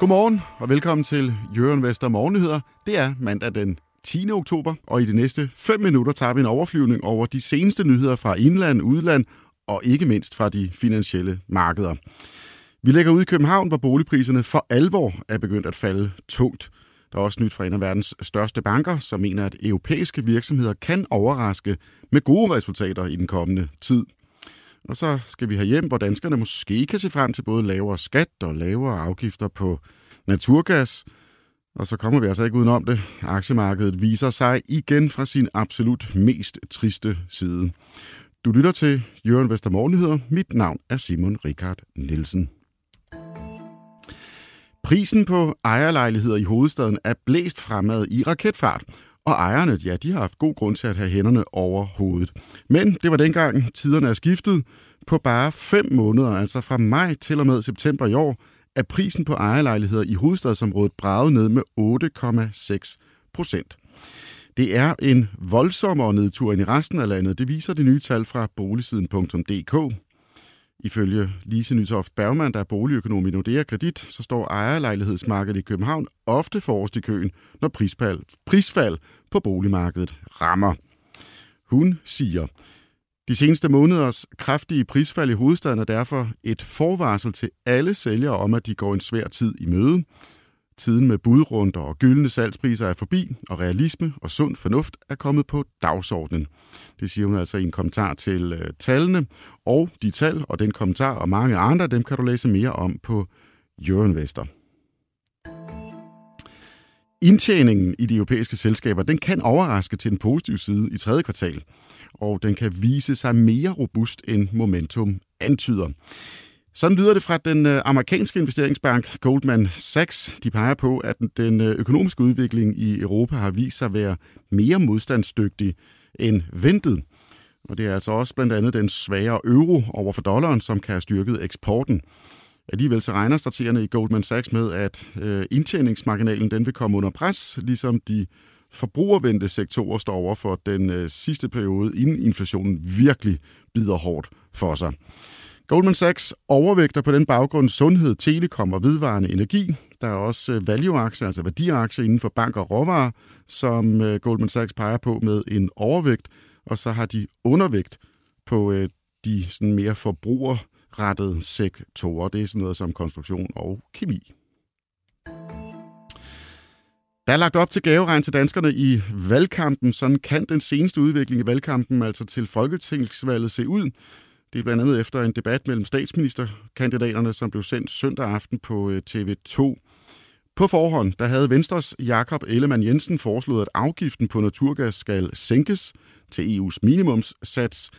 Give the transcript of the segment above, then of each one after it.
Godmorgen og velkommen til Jørgen Vester Morgennyheder. Det er mandag den 10. oktober, og i de næste 5 minutter tager vi en overflyvning over de seneste nyheder fra indland, udland og ikke mindst fra de finansielle markeder. Vi lægger ud i København, hvor boligpriserne for alvor er begyndt at falde tungt. Der er også nyt fra en af verdens største banker, som mener, at europæiske virksomheder kan overraske med gode resultater i den kommende tid. Og så skal vi have hjem, hvor danskerne måske kan se frem til både lavere skat og lavere afgifter på naturgas. Og så kommer vi altså ikke udenom det. Aktiemarkedet viser sig igen fra sin absolut mest triste side. Du lytter til Jørgen Vestermorgenheder. Mit navn er Simon Richard Nielsen. Prisen på ejerlejligheder i hovedstaden er blæst fremad i raketfart, og ejerne, ja, de har haft god grund til at have hænderne over hovedet. Men det var dengang, tiderne er skiftet. På bare fem måneder, altså fra maj til og med september i år, er prisen på ejerlejligheder i hovedstadsområdet braget ned med 8,6 procent. Det er en voldsommere nedtur end i resten af landet. Det viser det nye tal fra boligsiden.dk. Ifølge Lise Nytoft Bergman, der er boligøkonom i Nordea Kredit, så står ejerlejlighedsmarkedet i København ofte forrest i køen, når prisfald, prisfald på boligmarkedet rammer. Hun siger, de seneste måneders kraftige prisfald i hovedstaden er derfor et forvarsel til alle sælgere om, at de går en svær tid i møde. Tiden med budrunder og gyldne salgspriser er forbi, og realisme og sund fornuft er kommet på dagsordenen. Det siger hun altså i en kommentar til øh, tallene, og de tal og den kommentar og mange andre, dem kan du læse mere om på Euroinvestor. Indtjeningen i de europæiske selskaber, den kan overraske til den positive side i tredje kvartal, og den kan vise sig mere robust end momentum antyder. Sådan lyder det fra den øh, amerikanske investeringsbank Goldman Sachs. De peger på, at den øh, økonomiske udvikling i Europa har vist sig at være mere modstandsdygtig end ventet. Og det er altså også blandt andet den svagere euro over for dollaren, som kan have styrket eksporten. Alligevel så regner strategerne i Goldman Sachs med, at øh, indtjeningsmarginalen den vil komme under pres, ligesom de forbrugervendte sektorer står over for den sidste periode, inden inflationen virkelig bider hårdt for sig. Goldman Sachs overvægter på den baggrund sundhed, telekom og vedvarende energi. Der er også øh, value-aktier, altså værdiaktier inden for bank og råvarer, som øh, Goldman Sachs peger på med en overvægt. Og så har de undervægt på øh, de sådan mere forbrugerrettede sektorer. Det er sådan noget som konstruktion og kemi. Der er lagt op til gaveregn til danskerne i valgkampen. Sådan kan den seneste udvikling i valgkampen, altså til folketingsvalget, se ud. Det er blandt andet efter en debat mellem statsministerkandidaterne, som blev sendt søndag aften på øh, TV2. På forhånd, der havde Venstres Jakob Ellemann Jensen foreslået, at afgiften på naturgas skal sænkes til EU's minimumssats.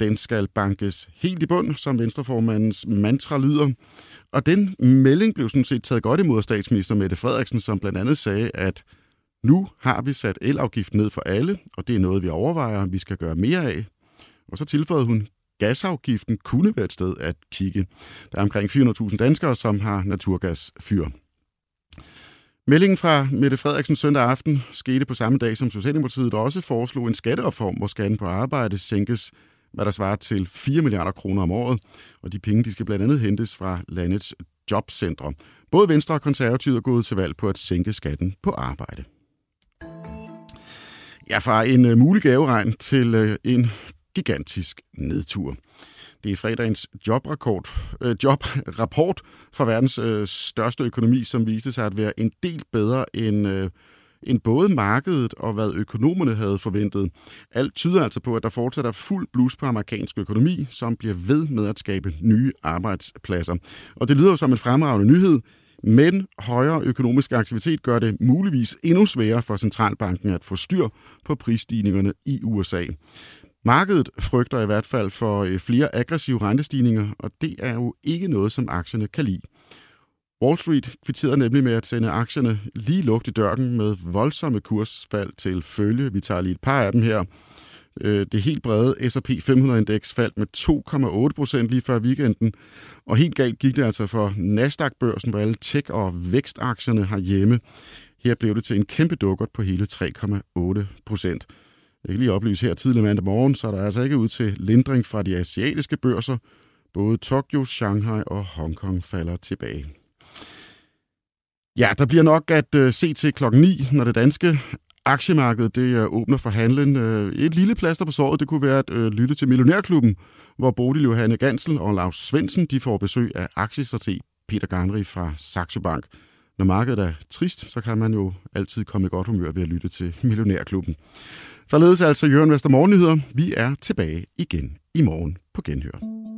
Den skal bankes helt i bund, som Venstreformandens mantra lyder. Og den melding blev sådan set taget godt imod af statsminister Mette Frederiksen, som blandt andet sagde, at nu har vi sat elafgiften ned for alle, og det er noget, vi overvejer, vi skal gøre mere af. Og så tilføjede hun, gasafgiften kunne være et sted at kigge. Der er omkring 400.000 danskere, som har naturgasfyr. Meldingen fra Mette Frederiksen søndag aften skete på samme dag, som Socialdemokratiet også foreslog en skattereform, hvor skatten på arbejde sænkes, hvad der svarer til 4 milliarder kroner om året. Og de penge de skal blandt andet hentes fra landets jobcentre. Både Venstre og Konservative er gået til valg på at sænke skatten på arbejde. Ja, fra en uh, mulig gaveregn til uh, en gigantisk nedtur. Det er fredagens jobrapport, øh, jobrapport fra verdens øh, største økonomi, som viste sig at være en del bedre end, øh, end både markedet og hvad økonomerne havde forventet. Alt tyder altså på, at der fortsætter fuld blus på amerikansk økonomi, som bliver ved med at skabe nye arbejdspladser. Og det lyder jo som en fremragende nyhed, men højere økonomisk aktivitet gør det muligvis endnu sværere for centralbanken at få styr på prisstigningerne i USA. Markedet frygter i hvert fald for øh, flere aggressive rentestigninger, og det er jo ikke noget, som aktierne kan lide. Wall Street kvitterede nemlig med at sende aktierne lige lugt i dørken med voldsomme kursfald til følge. Vi tager lige et par af dem her. Øh, det helt brede S&P 500-indeks faldt med 2,8 procent lige før weekenden, og helt galt gik det altså for Nasdaq-børsen, hvor alle tech- og vækstaktierne har hjemme. Her blev det til en kæmpe dukkert på hele 3,8 procent. Jeg kan lige oplyse her tidlig mandag morgen, så der er altså ikke ud til lindring fra de asiatiske børser. Både Tokyo, Shanghai og Hongkong falder tilbage. Ja, der bliver nok at øh, se til klokken 9, når det danske aktiemarked det øh, åbner for handlen. Øh, et lille plaster på såret, det kunne være at øh, lytte til Millionærklubben, hvor Bodil Johanne Gansel og Lars Svendsen de får besøg af aktiestrateg Peter Garnri fra Saxo Bank. Når markedet er trist, så kan man jo altid komme i godt humør ved at lytte til Millionærklubben. Således altså Jørgen Vester Morgennyheder. Vi er tilbage igen i morgen på Genhør.